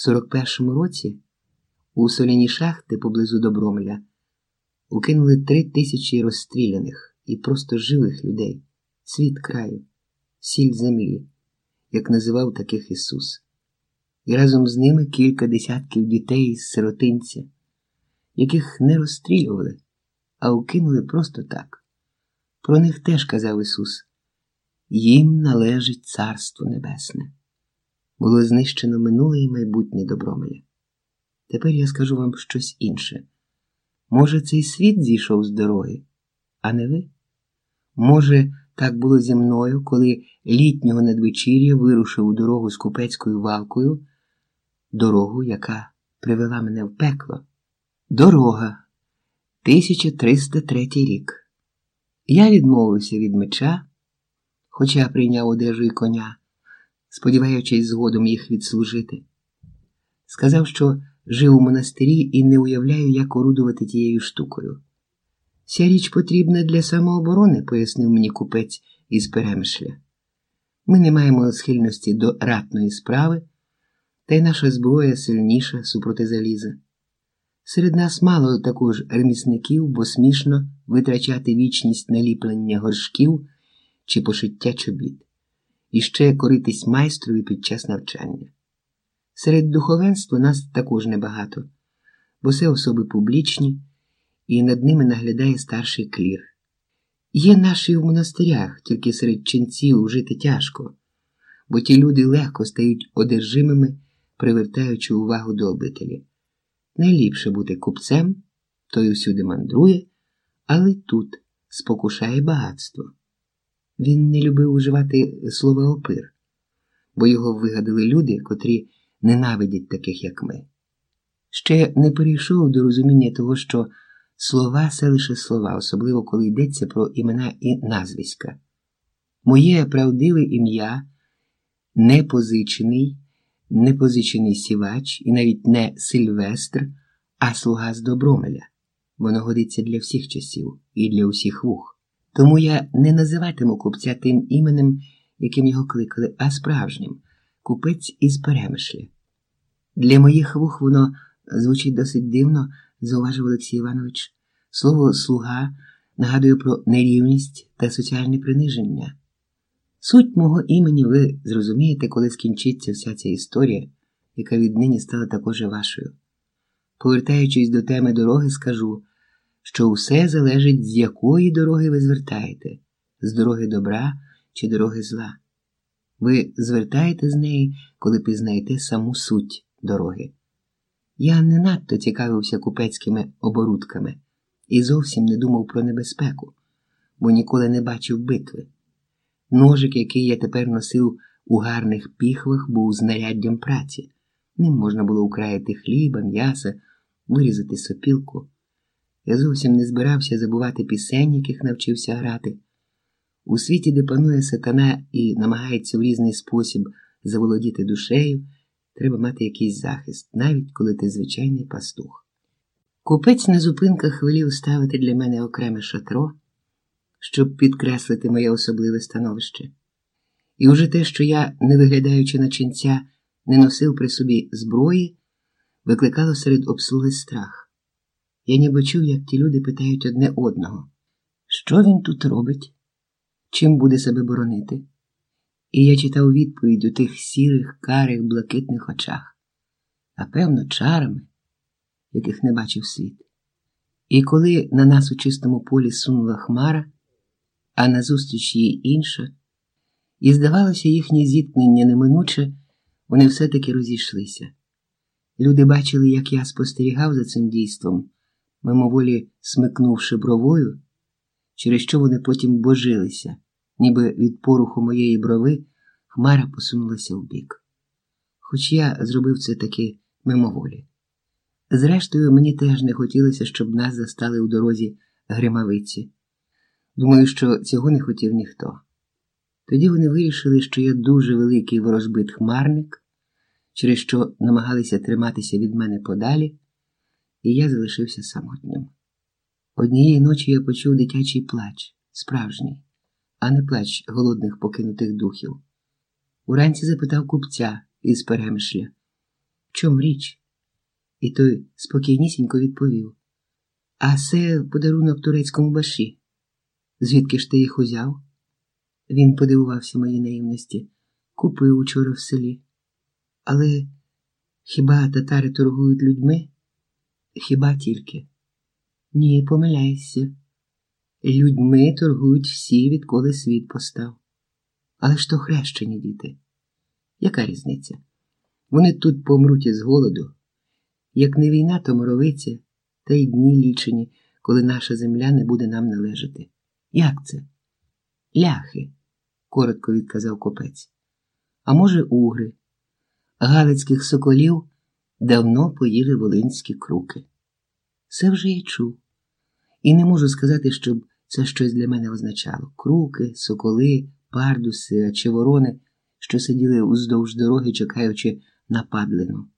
В 41-му році у соляні шахти поблизу Добромеля укинули три тисячі розстріляних і просто живих людей, світ краю, сіль землі, як називав таких Ісус, і разом з ними кілька десятків дітей з сиротинця, яких не розстрілювали, а укинули просто так. Про них теж казав Ісус їм належить Царство Небесне. Було знищено минуле і майбутнє Добромеля. Тепер я скажу вам щось інше. Може, цей світ зійшов з дороги, а не ви? Може, так було зі мною, коли літнього надвечір'я вирушив у дорогу з купецькою валкою, дорогу, яка привела мене в пекло. Дорога, 1303 рік. Я відмовився від меча, хоча прийняв одежу і коня, сподіваючись згодом їх відслужити. Сказав, що жив у монастирі і не уявляю, як орудувати тією штукою. Ця річ потрібна для самооборони, пояснив мені купець із перемишля. Ми не маємо схильності до ратної справи, та й наша зброя сильніша супроти заліза. Серед нас мало також ремісників, бо смішно витрачати вічність наліплення горшків чи пошиття чобіт, і ще коритись майстрові під час навчання. Серед духовенства нас також небагато, бо все особи публічні, і над ними наглядає старший клір. Є наші в монастирях, тільки серед ченців жити тяжко, бо ті люди легко стають одержимими, привертаючи увагу до обителі. Найліпше бути купцем, той усюди мандрує, але тут спокушає багатство. Він не любив уживати слова опир, бо його вигадали люди, котрі ненавидять таких, як ми. Ще не перейшов до розуміння того, що слова це лише слова, особливо коли йдеться про імена і назвиська. Моє правдиве ім'я непозичений, непозичений сівач і навіть не Сильвестр, а слуга з Добромеля. Воно годиться для всіх часів і для усіх вух. Тому я не називатиму купця тим іменем, яким його кликали, а справжнім купець із перемишля. Для моїх вух воно звучить досить дивно, зауважив Олексій Іванович. Слово слуга нагадує про нерівність та соціальне приниження. Суть мого імені ви зрозумієте, коли скінчиться вся ця історія, яка віднині стала також вашою. Повертаючись до теми дороги, скажу, що усе залежить, з якої дороги ви звертаєте, з дороги добра чи дороги зла. Ви звертаєте з неї, коли пізнаєте саму суть дороги. Я не надто цікавився купецькими оборудками і зовсім не думав про небезпеку, бо ніколи не бачив битви. Ножик, який я тепер носив у гарних піхвах, був знаряддям праці. Ним можна було украяти хліба, м'яса, вирізати сопілку. Я зовсім не збирався забувати пісень, яких навчився грати. У світі, де панує сатана і намагається в різний спосіб заволодіти душею, треба мати якийсь захист, навіть коли ти звичайний пастух. Купець на зупинках велів ставити для мене окреме шатро, щоб підкреслити моє особливе становище. І уже те, що я, не виглядаючи на ченця, не носив при собі зброї, викликало серед обслуги страх. Я ніби чув, як ті люди питають одне одного, що він тут робить, чим буде себе боронити. І я читав відповідь у тих сірих, карих, блакитних очах, а певно, чарами, яких не бачив світ. І коли на нас у чистому полі сунула хмара, а назустріч їй інша, і здавалося, їхнє зіткнення неминуче, вони все-таки розійшлися. Люди бачили, як я спостерігав за цим дійством, мимоволі смикнувши бровою, через що вони потім божилися ніби від поруху моєї брови хмара посунулася вбік. Хоч я зробив це таки мимоволі. Зрештою, мені теж не хотілося, щоб нас застали у дорозі гримавиці. Думаю, що цього не хотів ніхто. Тоді вони вирішили, що я дуже великий ворожбит хмарник, через що намагалися триматися від мене подалі, і я залишився самотнім. Однієї ночі я почув дитячий плач, справжній а не плач голодних покинутих духів. Уранці запитав купця із перемишля, В чом річ? І той спокійнісінько відповів. А це подарунок турецькому баші. Звідки ж ти їх узяв? Він подивувався моїй наївності, купив учора в селі. Але хіба татари торгують людьми? Хіба тільки? Ні, помиляйся. Людьми торгують всі, відколи світ постав. Але ж то хрещені діти. Яка різниця? Вони тут помруть із голоду. Як не війна, то моровиця, та й дні лічені, коли наша земля не буде нам належати. Як це? Ляхи, коротко відказав копець. А може, угри. Галицьких соколів давно поїли волинські круки. Це вже я чув. І не можу сказати, щоб це щось для мене означало. Круки, соколи, пардуси чи ворони, що сиділи уздовж дороги, чекаючи на падлину.